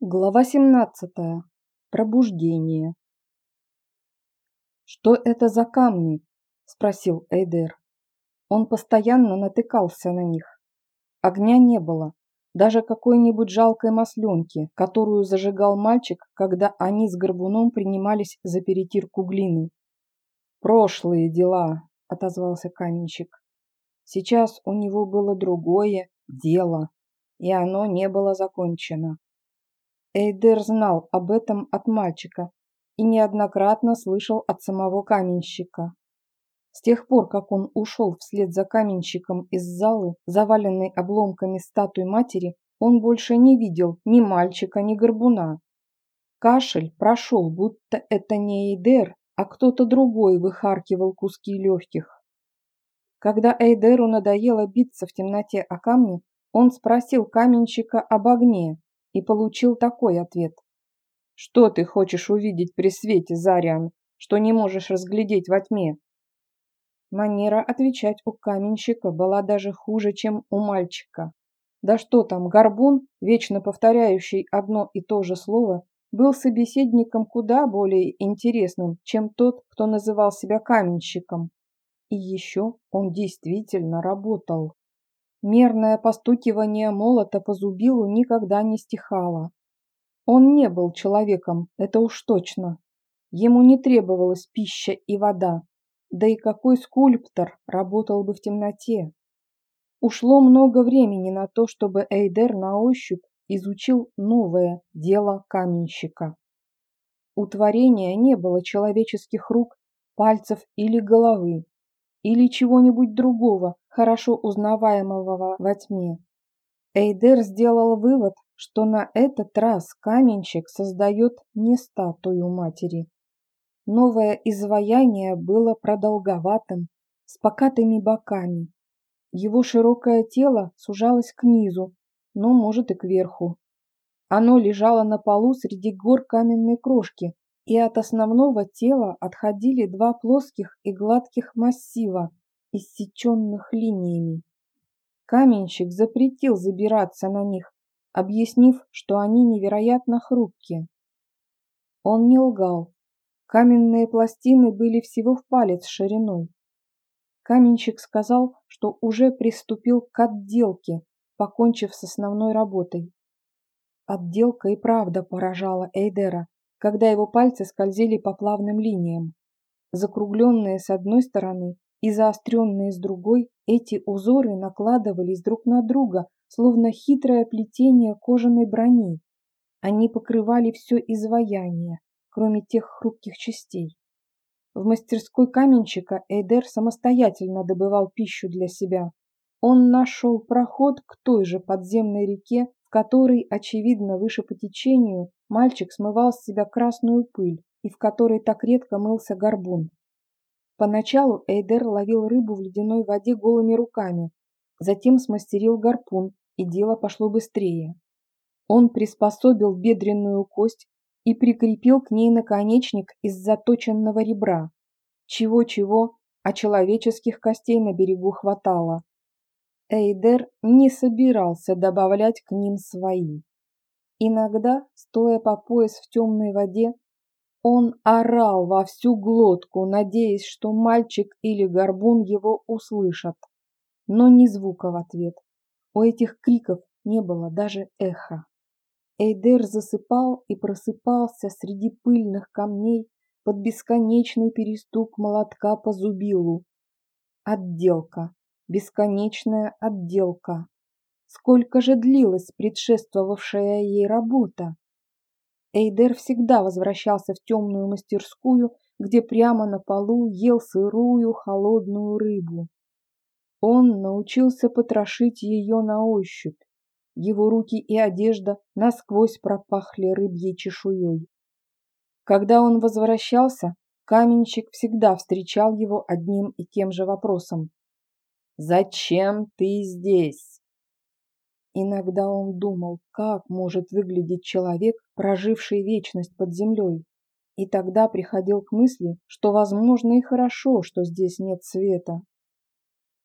Глава 17. Пробуждение. «Что это за камни?» – спросил Эйдер. Он постоянно натыкался на них. Огня не было, даже какой-нибудь жалкой масленки, которую зажигал мальчик, когда они с Горбуном принимались за перетирку глины. «Прошлые дела», – отозвался каменщик. Сейчас у него было другое дело, и оно не было закончено. Эйдер знал об этом от мальчика и неоднократно слышал от самого каменщика. С тех пор, как он ушел вслед за каменщиком из залы, заваленной обломками статуи матери, он больше не видел ни мальчика, ни горбуна. Кашель прошел, будто это не Эйдер, а кто-то другой выхаркивал куски легких. Когда Эйдеру надоело биться в темноте о камни, он спросил каменщика об огне, и получил такой ответ. «Что ты хочешь увидеть при свете, Зариан, что не можешь разглядеть во тьме?» Манера отвечать у каменщика была даже хуже, чем у мальчика. Да что там, горбун, вечно повторяющий одно и то же слово, был собеседником куда более интересным, чем тот, кто называл себя каменщиком. И еще он действительно работал. Мерное постукивание молота по зубилу никогда не стихало. Он не был человеком, это уж точно. Ему не требовалась пища и вода. Да и какой скульптор работал бы в темноте? Ушло много времени на то, чтобы Эйдер на ощупь изучил новое дело каменщика. У творения не было человеческих рук, пальцев или головы или чего-нибудь другого, хорошо узнаваемого во тьме. Эйдер сделал вывод, что на этот раз каменщик создает не статую матери. Новое изваяние было продолговатым, с покатыми боками. Его широкое тело сужалось к низу, но, может, и кверху. Оно лежало на полу среди гор каменной крошки, и от основного тела отходили два плоских и гладких массива, иссеченных линиями. Каменщик запретил забираться на них, объяснив, что они невероятно хрупкие. Он не лгал. Каменные пластины были всего в палец шириной. Каменщик сказал, что уже приступил к отделке, покончив с основной работой. Отделка и правда поражала Эйдера когда его пальцы скользили по плавным линиям. Закругленные с одной стороны и заостренные с другой, эти узоры накладывались друг на друга, словно хитрое плетение кожаной брони. Они покрывали все изваяние, кроме тех хрупких частей. В мастерской каменщика Эйдер самостоятельно добывал пищу для себя. Он нашел проход к той же подземной реке, в которой, очевидно, выше по течению, мальчик смывал с себя красную пыль и в которой так редко мылся горбун. Поначалу Эйдер ловил рыбу в ледяной воде голыми руками, затем смастерил гарпун, и дело пошло быстрее. Он приспособил бедренную кость и прикрепил к ней наконечник из заточенного ребра. Чего-чего, а человеческих костей на берегу хватало. Эйдер не собирался добавлять к ним свои. Иногда, стоя по пояс в темной воде, он орал во всю глотку, надеясь, что мальчик или горбун его услышат. Но ни звука в ответ. У этих криков не было даже эха. Эйдер засыпал и просыпался среди пыльных камней под бесконечный перестук молотка по зубилу. Отделка бесконечная отделка. Сколько же длилась предшествовавшая ей работа? Эйдер всегда возвращался в темную мастерскую, где прямо на полу ел сырую холодную рыбу. Он научился потрошить ее на ощупь. Его руки и одежда насквозь пропахли рыбьей чешуей. Когда он возвращался, каменщик всегда встречал его одним и тем же вопросом. Зачем ты здесь? Иногда он думал, как может выглядеть человек, проживший вечность под землей. И тогда приходил к мысли, что, возможно, и хорошо, что здесь нет света.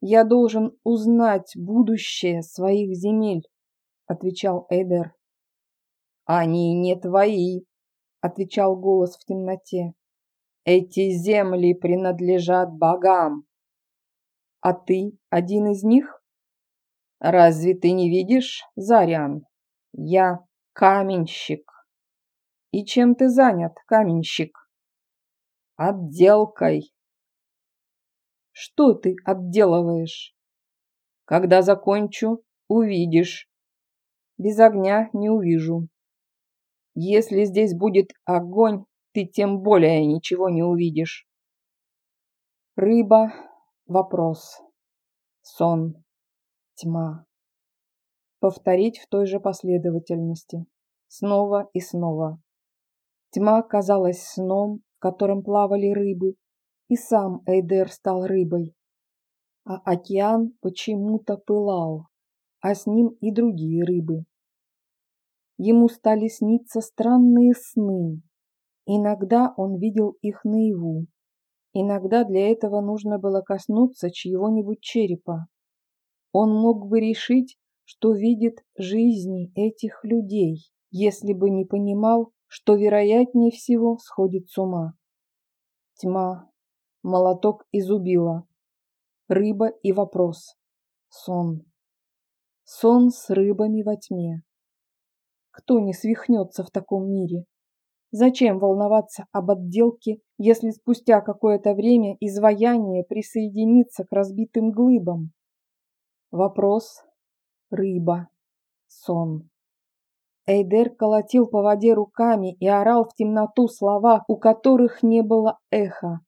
«Я должен узнать будущее своих земель», — отвечал Эйдер. Они не твои, отвечал голос в темноте. Эти земли принадлежат богам. А ты один из них? Разве ты не видишь, Зарян? Я каменщик. И чем ты занят, каменщик? Отделкой. Что ты отделываешь? Когда закончу, увидишь. Без огня не увижу. Если здесь будет огонь, ты тем более ничего не увидишь. Рыба – вопрос. Сон – тьма. Повторить в той же последовательности. Снова и снова. Тьма казалась сном, в котором плавали рыбы, и сам Эйдер стал рыбой. А океан почему-то пылал, а с ним и другие рыбы. Ему стали сниться странные сны. Иногда он видел их наяву. Иногда для этого нужно было коснуться чьего-нибудь черепа. Он мог бы решить, что видит жизни этих людей, если бы не понимал, что вероятнее всего сходит с ума. Тьма, молоток и зубила, рыба и вопрос, сон. Сон с рыбами во тьме. Кто не свихнется в таком мире? Зачем волноваться об отделке, если спустя какое-то время изваяние присоединится к разбитым глыбам? Вопрос, рыба, сон. Эйдер колотил по воде руками и орал в темноту слова, у которых не было эха.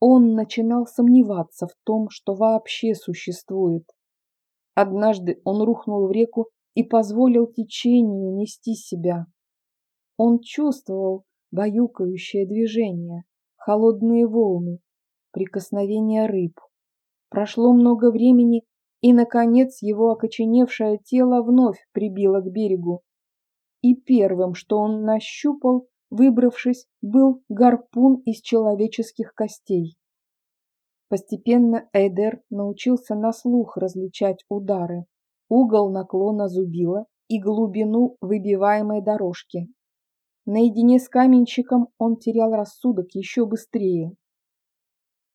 Он начинал сомневаться в том, что вообще существует. Однажды он рухнул в реку и позволил течению нести себя. Он чувствовал баюкающее движение, холодные волны, прикосновения рыб. Прошло много времени, и, наконец, его окоченевшее тело вновь прибило к берегу и первым, что он нащупал, выбравшись, был гарпун из человеческих костей. Постепенно Эйдер научился на слух различать удары, угол наклона зубила и глубину выбиваемой дорожки. Наедине с каменщиком он терял рассудок еще быстрее.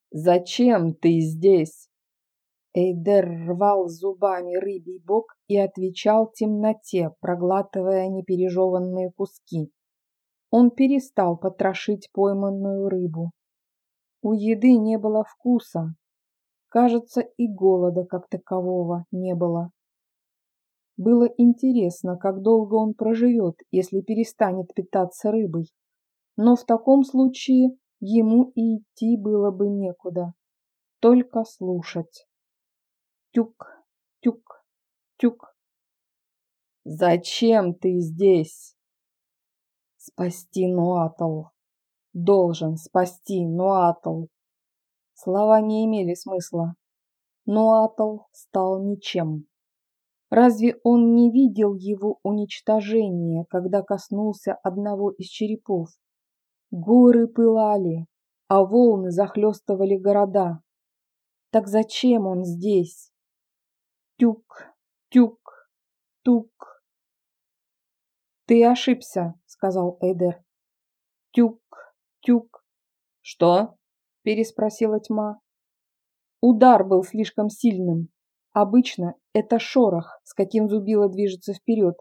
«Зачем ты здесь?» Эйдер рвал зубами рыбий бок и отвечал темноте, проглатывая непережеванные куски. Он перестал потрошить пойманную рыбу. У еды не было вкуса. Кажется, и голода как такового не было. Было интересно, как долго он проживет, если перестанет питаться рыбой. Но в таком случае ему и идти было бы некуда, только слушать. Тюк, тюк, тюк. Зачем ты здесь? Спасти Нуатл. Должен спасти Нуатл. Слова не имели смысла. Нуатл стал ничем. Разве он не видел его уничтожения, когда коснулся одного из черепов? Горы пылали, а волны захлестывали города. Так зачем он здесь? Тюк, тюк, тук. Ты ошибся, сказал Эдер. Тюк, тюк. Что? переспросила тьма. Удар был слишком сильным. Обычно это шорох, с каким зубило движется вперед,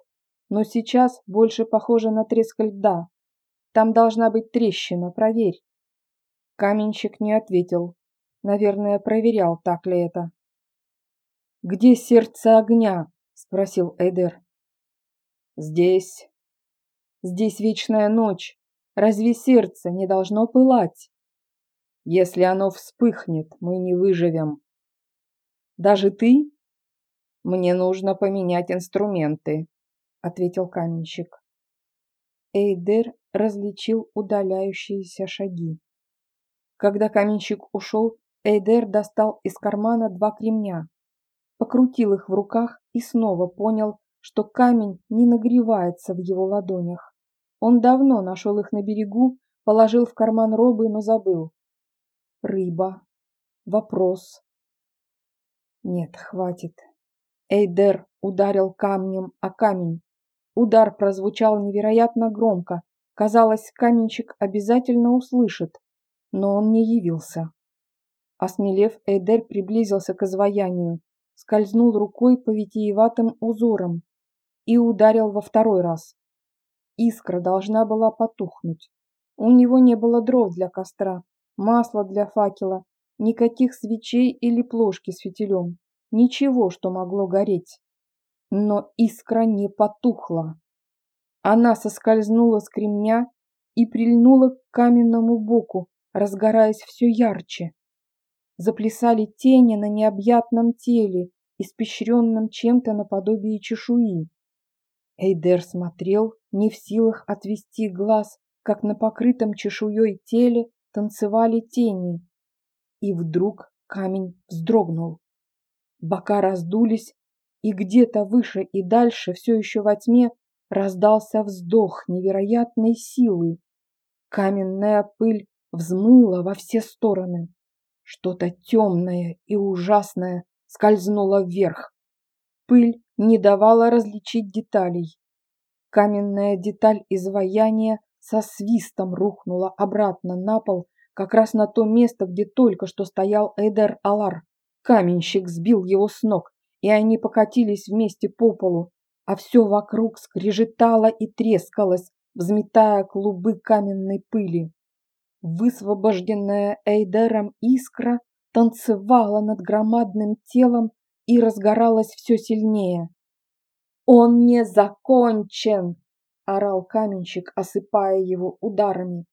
но сейчас больше похоже на треск льда. Там должна быть трещина, проверь. Каменщик не ответил. Наверное, проверял, так ли это. «Где сердце огня?» – спросил Эдер. «Здесь. Здесь вечная ночь. Разве сердце не должно пылать? Если оно вспыхнет, мы не выживем. Даже ты? Мне нужно поменять инструменты», – ответил каменщик. Эйдер различил удаляющиеся шаги. Когда каменщик ушел, Эйдер достал из кармана два кремня покрутил их в руках и снова понял, что камень не нагревается в его ладонях. Он давно нашел их на берегу, положил в карман робы, но забыл. Рыба. Вопрос. Нет, хватит. Эйдер ударил камнем о камень. Удар прозвучал невероятно громко. Казалось, каменщик обязательно услышит, но он не явился. Осмелев, Эйдер приблизился к изваянию, скользнул рукой по витиеватым узорам и ударил во второй раз. Искра должна была потухнуть. У него не было дров для костра, масла для факела, никаких свечей или плошки с фитилем, ничего, что могло гореть. Но искра не потухла. Она соскользнула с кремня и прильнула к каменному боку, разгораясь все ярче. Заплясали тени на необъятном теле, испещренном чем-то наподобие чешуи. Эйдер смотрел, не в силах отвести глаз, как на покрытом чешуей теле танцевали тени. И вдруг камень вздрогнул. Бока раздулись, и где-то выше и дальше, все еще во тьме, раздался вздох невероятной силы. Каменная пыль взмыла во все стороны. Что-то темное и ужасное скользнуло вверх. Пыль не давала различить деталей. Каменная деталь изваяния со свистом рухнула обратно на пол, как раз на то место, где только что стоял Эдер Алар. Каменщик сбил его с ног, и они покатились вместе по полу, а все вокруг скрежетало и трескалось, взметая клубы каменной пыли. Высвобожденная Эйдером искра танцевала над громадным телом и разгоралась все сильнее. «Он не закончен!» – орал каменщик, осыпая его ударами.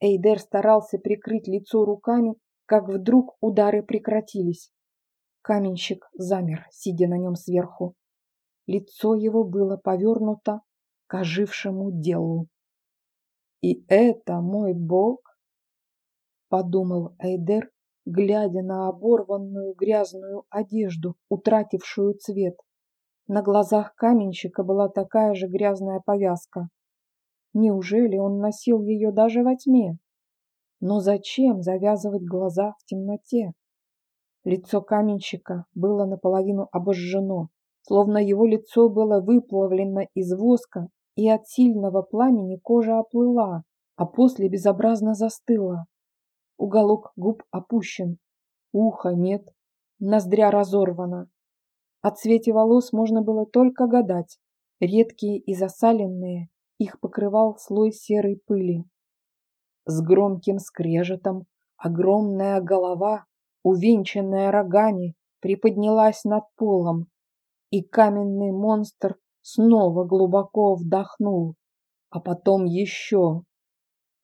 Эйдер старался прикрыть лицо руками, как вдруг удары прекратились. Каменщик замер, сидя на нем сверху. Лицо его было повернуто к ожившему делу. «И это мой бог?» — подумал Эйдер, глядя на оборванную грязную одежду, утратившую цвет. На глазах каменщика была такая же грязная повязка. Неужели он носил ее даже во тьме? Но зачем завязывать глаза в темноте? Лицо каменщика было наполовину обожжено, словно его лицо было выплавлено из воска, и от сильного пламени кожа оплыла, а после безобразно застыла. Уголок губ опущен, уха нет, ноздря разорвана, о цвете волос можно было только гадать. Редкие и засаленные, их покрывал слой серой пыли. С громким скрежетом огромная голова, увенчанная рогами, приподнялась над полом, и каменный монстр снова глубоко вдохнул, а потом еще.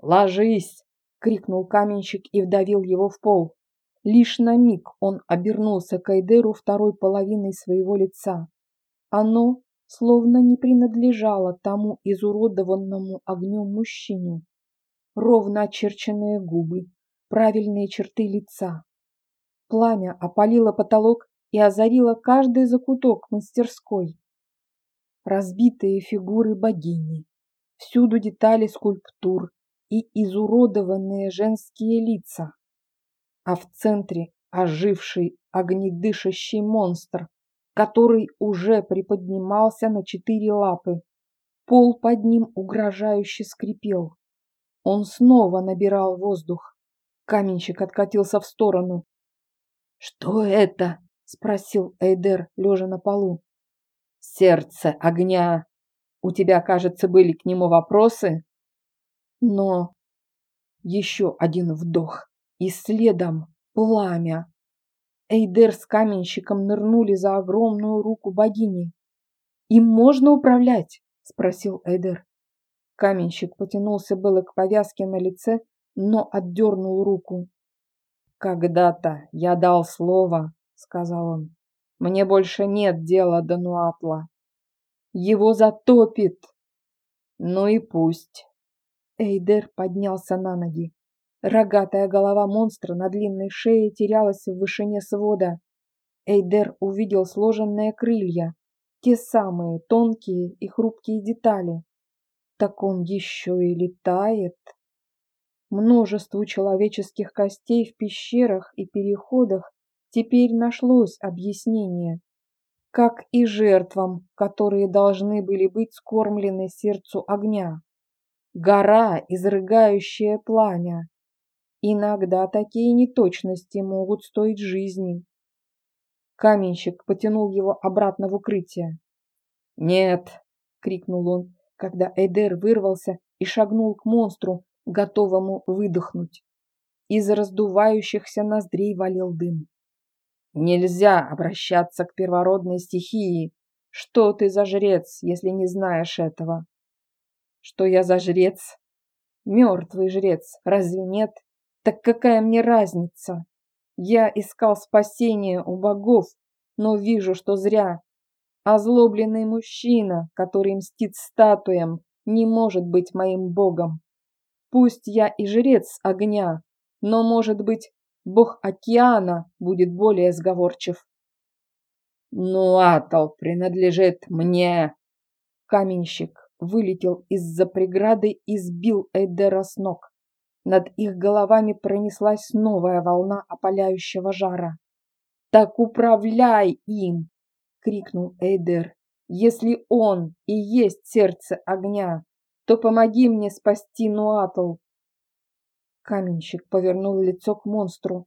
«Ложись!» — крикнул каменщик и вдавил его в пол. Лишь на миг он обернулся к Айдеру второй половиной своего лица. Оно словно не принадлежало тому изуродованному огнем мужчине. Ровно очерченные губы, правильные черты лица. Пламя опалило потолок и озарило каждый закуток мастерской. Разбитые фигуры богини, всюду детали скульптур и изуродованные женские лица а в центре оживший огнедышащий монстр, который уже приподнимался на четыре лапы. Пол под ним угрожающе скрипел. Он снова набирал воздух. Каменщик откатился в сторону. «Что это?» — спросил Эйдер, лежа на полу. «Сердце огня! У тебя, кажется, были к нему вопросы?» Но еще один вдох и следом пламя. Эйдер с каменщиком нырнули за огромную руку богини. «Им можно управлять?» – спросил Эйдер. Каменщик потянулся было к повязке на лице, но отдернул руку. «Когда-то я дал слово», — сказал он. «Мне больше нет дела до Нуатла. Его затопит». «Ну и пусть». Эйдер поднялся на ноги. Рогатая голова монстра на длинной шее терялась в вышине свода. Эйдер увидел сложенные крылья, те самые тонкие и хрупкие детали. Так он еще и летает. Множеству человеческих костей в пещерах и переходах теперь нашлось объяснение. как и жертвам, которые должны были быть скормлены сердцу огня. Гора, изрыгающая пламя. Иногда такие неточности могут стоить жизни. Каменщик потянул его обратно в укрытие. «Нет!» — крикнул он, когда Эдер вырвался и шагнул к монстру, готовому выдохнуть. Из раздувающихся ноздрей валил дым. Нельзя обращаться к первородной стихии. Что ты за жрец, если не знаешь этого? Что я за жрец? Мертвый жрец, разве нет? Так какая мне разница? Я искал спасения у богов, но вижу, что зря. Озлобленный мужчина, который мстит статуям, не может быть моим богом. Пусть я и жрец огня, но, может быть, бог океана будет более сговорчив. Ну, атол принадлежит мне. Каменщик вылетел из-за преграды и сбил Эйдера с ног. Над их головами пронеслась новая волна опаляющего жара. «Так управляй им!» — крикнул Эйдер. «Если он и есть сердце огня, то помоги мне спасти Нуатл. Каменщик повернул лицо к монстру.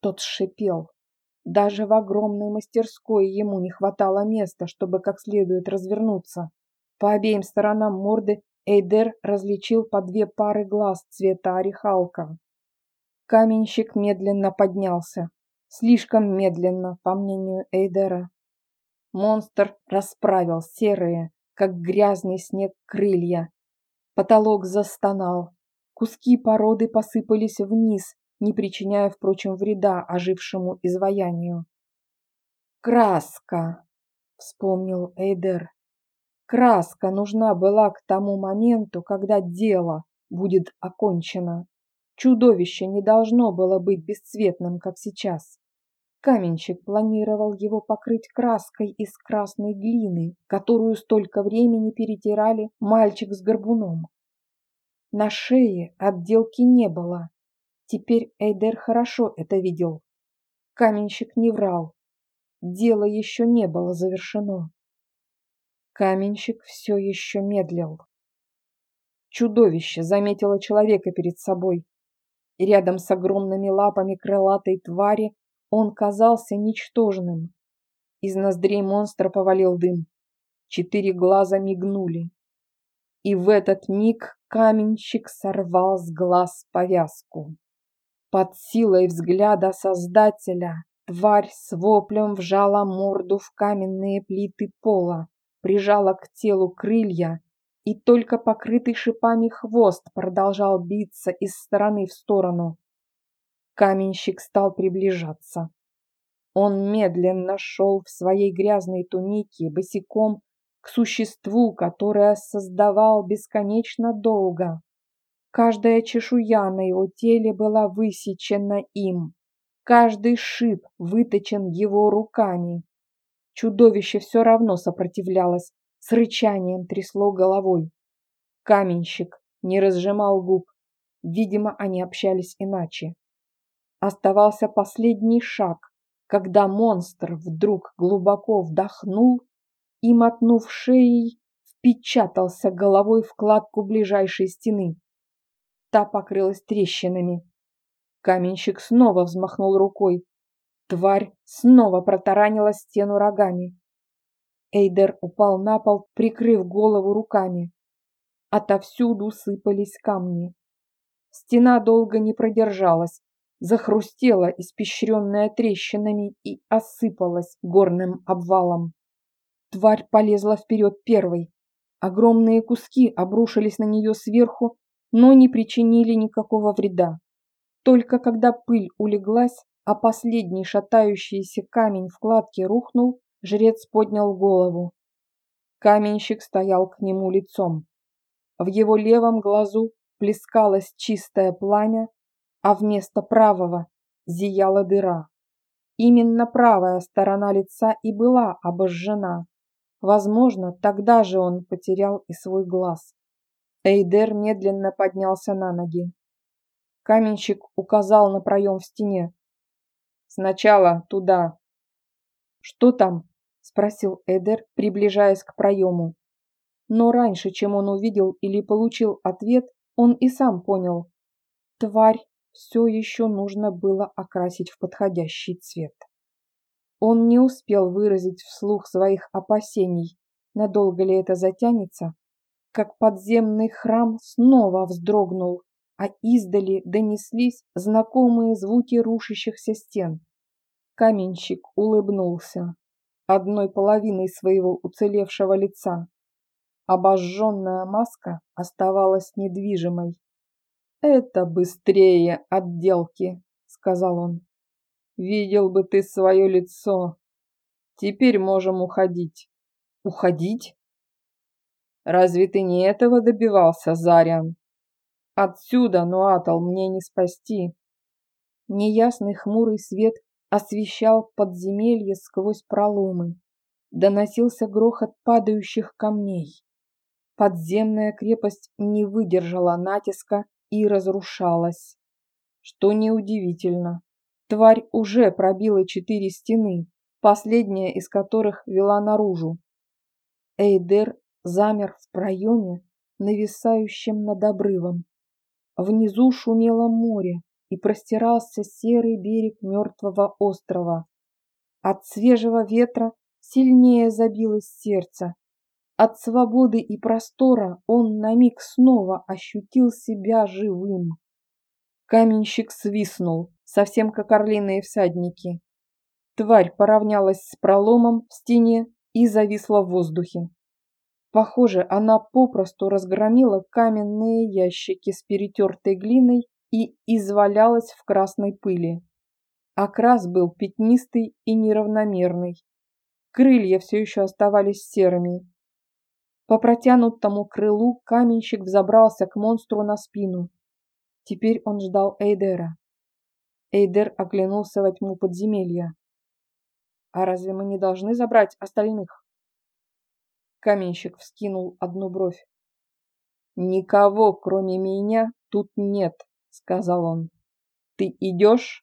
Тот шипел. Даже в огромной мастерской ему не хватало места, чтобы как следует развернуться. По обеим сторонам морды Эйдер различил по две пары глаз цвета орехалка. Каменщик медленно поднялся. Слишком медленно, по мнению Эйдера. Монстр расправил серые, как грязный снег, крылья. Потолок застонал. Куски породы посыпались вниз, не причиняя, впрочем, вреда ожившему изваянию. «Краска!» — вспомнил Эйдер. «Краска нужна была к тому моменту, когда дело будет окончено. Чудовище не должно было быть бесцветным, как сейчас. Каменщик планировал его покрыть краской из красной глины, которую столько времени перетирали мальчик с горбуном. На шее отделки не было. Теперь Эйдер хорошо это видел. Каменщик не врал. Дело еще не было завершено. Каменщик все еще медлил. Чудовище заметило человека перед собой. Рядом с огромными лапами крылатой твари он казался ничтожным. Из ноздрей монстра повалил дым. Четыре глаза мигнули. И в этот миг каменщик сорвал с глаз повязку. Под силой взгляда Создателя тварь с воплем вжала морду в каменные плиты пола, прижала к телу крылья, и только покрытый шипами хвост продолжал биться из стороны в сторону. Каменщик стал приближаться. Он медленно шел в своей грязной тунике, босиком к существу, которое создавал бесконечно долго. Каждая чешуя на его теле была высечена им. Каждый шип выточен его руками. Чудовище все равно сопротивлялось, с рычанием трясло головой. Каменщик не разжимал губ. Видимо, они общались иначе. Оставался последний шаг, когда монстр вдруг глубоко вдохнул и, мотнув шеей, впечатался головой в кладку ближайшей стены. Та покрылась трещинами. Каменщик снова взмахнул рукой. Тварь снова протаранила стену рогами. Эйдер упал на пол, прикрыв голову руками. Отовсюду сыпались камни. Стена долго не продержалась, захрустела, испещренная трещинами, и осыпалась горным обвалом. Тварь полезла вперед первой. Огромные куски обрушились на нее сверху, но не причинили никакого вреда. Только когда пыль улеглась, а последний шатающийся камень в кладке рухнул, жрец поднял голову. Каменщик стоял к нему лицом. В его левом глазу плескалось чистое пламя, а вместо правого зияла дыра. Именно правая сторона лица и была обожжена. Возможно, тогда же он потерял и свой глаз. Эйдер медленно поднялся на ноги. Каменщик указал на проем в стене. «Сначала туда». «Что там?» – спросил Эдер, приближаясь к проему. Но раньше, чем он увидел или получил ответ, он и сам понял. Тварь все еще нужно было окрасить в подходящий цвет. Он не успел выразить вслух своих опасений, надолго ли это затянется, как подземный храм снова вздрогнул, а издали донеслись знакомые звуки рушащихся стен. Каменщик улыбнулся одной половиной своего уцелевшего лица. Обожженная маска оставалась недвижимой. «Это быстрее отделки», — сказал он. «Видел бы ты свое лицо. Теперь можем уходить». «Уходить?» «Разве ты не этого добивался, Зариан? Отсюда, Нуатал, мне не спасти». Неясный хмурый свет освещал подземелье сквозь проломы. Доносился грохот падающих камней. Подземная крепость не выдержала натиска и разрушалась. Что неудивительно, тварь уже пробила четыре стены, последняя из которых вела наружу. Эйдер замер в проеме, нависающем над обрывом. Внизу шумело море, и простирался серый берег мертвого острова. От свежего ветра сильнее забилось сердце. От свободы и простора он на миг снова ощутил себя живым. Каменщик свистнул, совсем как орлиные всадники. Тварь поравнялась с проломом в стене и зависла в воздухе. Похоже, она попросту разгромила каменные ящики с перетертой глиной и извалялась в красной пыли. Окрас был пятнистый и неравномерный. Крылья все еще оставались серыми. По протянутому крылу каменщик взобрался к монстру на спину. Теперь он ждал Эйдера. Эйдер оглянулся во тьму подземелья. «А разве мы не должны забрать остальных?» Каменщик вскинул одну бровь. «Никого, кроме меня, тут нет», сказал он. Ты идешь?